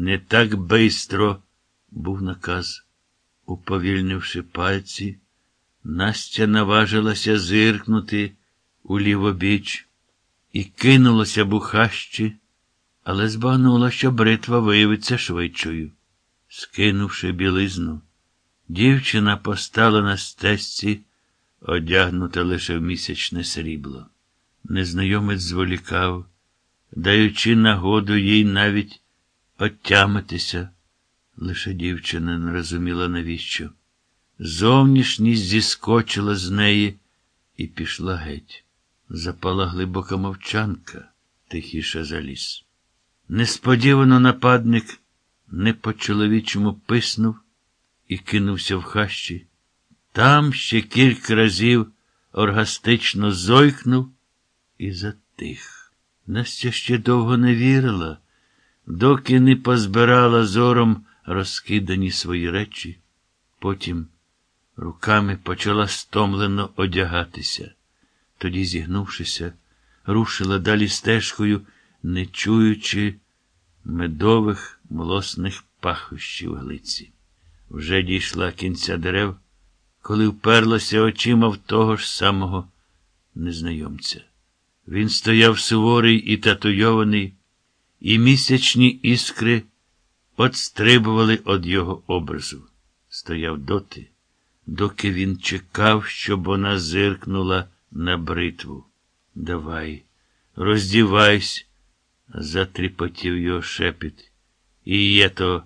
Не так бистро, був наказ. Уповільнивши пальці, Настя наважилася зиркнути у лівобіч і кинулася бухащі, але збагнула, що бритва виявиться швидшою. Скинувши білизну, дівчина постала на стежці, одягнута лише в місячне срібло. Незнайомець зволікав, даючи нагоду їй навіть оттямитися. Лише дівчина не розуміла, навіщо. Зовнішність зіскочила з неї і пішла геть. Запала глибока мовчанка, тихіше за ліс. Несподівано нападник не по чоловічому писнув і кинувся в хащі. Там ще кілька разів оргастично зойкнув і затих. Настя ще довго не вірила, доки не позбирала зором розкидані свої речі. Потім руками почала стомлено одягатися. Тоді, зігнувшися, рушила далі стежкою, не чуючи медових млосних пахощів глиці. Вже дійшла кінця дерев, коли вперлася очима в того ж самого незнайомця. Він стояв суворий і татуйований, і місячні іскри отстрибували від його образу. Стояв доти, доки він чекав, щоб вона зиркнула на бритву. Давай, роздівайся, затріпотів його шепіт. І є то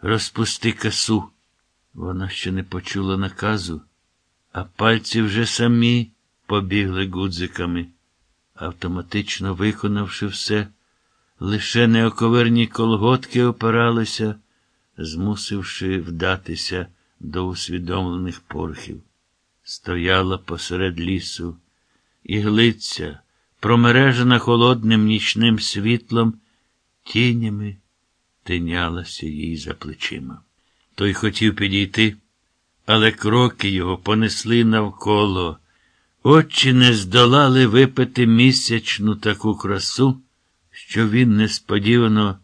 розпусти касу. Вона ще не почула наказу, а пальці вже самі побігли гудзиками, автоматично виконавши все, лише неоковерні колготки опиралися, змусивши вдатися до усвідомлених порхів. Стояла посеред лісу, і глиця, промережена холодним нічним світлом, тінями тинялася їй за плечима. Той хотів підійти, але кроки його понесли навколо. Очі не здолали випити місячну таку красу, що він, несподівано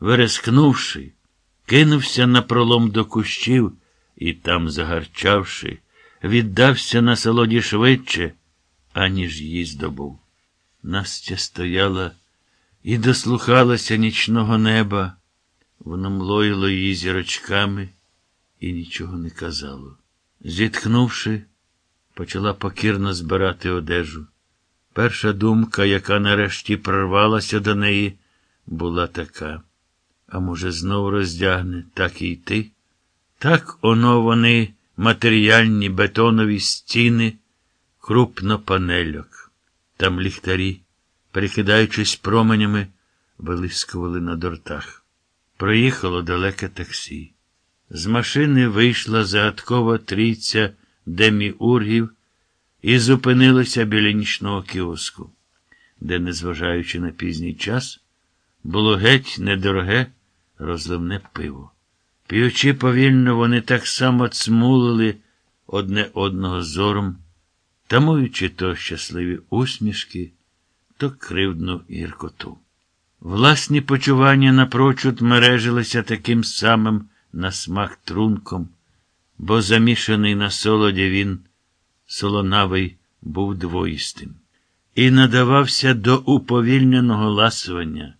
верескнувши, кинувся на пролом до кущів і там, загарчавши, віддався на солоді швидше, аніж її здобув. Настя стояла і дослухалася нічного неба. Воно млоїло її зірочками і нічого не казало. Зітхнувши, почала покірно збирати одежу. Перша думка, яка нарешті прорвалася до неї, була така. А може, знов роздягне, так і йти? Так оно вони, матеріальні бетонові стіни, крупно панельок. Там ліхтарі, перекидаючись променями, вилискували на дортах. Проїхало далеке таксі. З машини вийшла загадкова трійця деміургів і зупинилася біля нічного кіоску, де, незважаючи на пізній час, було геть недороге розливне пиво. П'ючи повільно, вони так само цмулили одне одного зором, тамуючи то щасливі усмішки, то кривдну гіркоту. Власні почування напрочуд мережилися таким самим на смак трунком, бо замішаний на солоді він, солонавий, був двоїстим, і надавався до уповільненого ласування.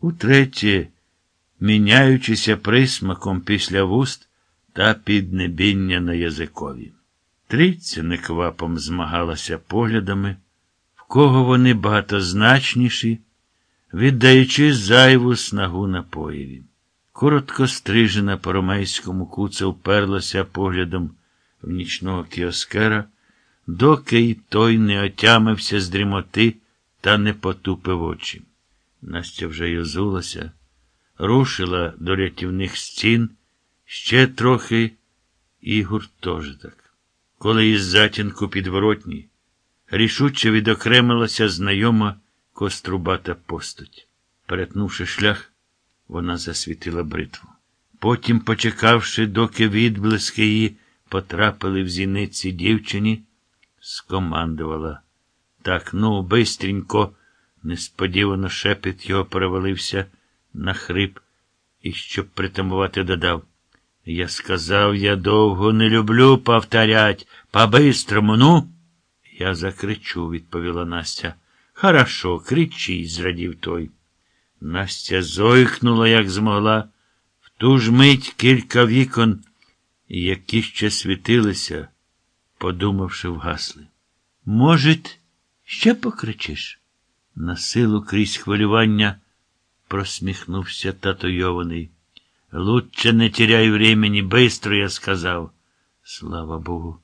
Утретє, міняючися присмаком після вуст та піднебіння на язикові. Трійця неквапом змагалася поглядами, в кого вони багатозначніші, віддаючи зайву снагу напоєві. Коротко стрижена по ромейському куце вперлася поглядом в нічного кіоскера, доки й той не отямився з дрімоти та не потупив очі. Настя вже йозулася, рушила до рятівних стін ще трохи і гуртожиток. Коли із затінку підворотні рішуче відокремилася знайома кострубата постать. Перетнувши шлях, вона засвітила бритву. Потім, почекавши, доки відблиски її потрапили в зіниці дівчині, скомандувала. Так, ну, бистренько, несподівано шепіт його перевалився на хрип. і, щоб притамувати, додав. Я сказав, я довго не люблю повторять. По-бистрому, ну. Я закричу, відповіла Настя. Хорошо, кричіть, зрадів той. Настя зойкнула, як змогла. В ту ж мить кілька вікон, які ще світилися, подумавши, вгасли. Може, ще покричиш? На силу крізь хвилювання просміхнувся тато Йований. Лучше не теряй времени, быстро я сказав. Слава Богу.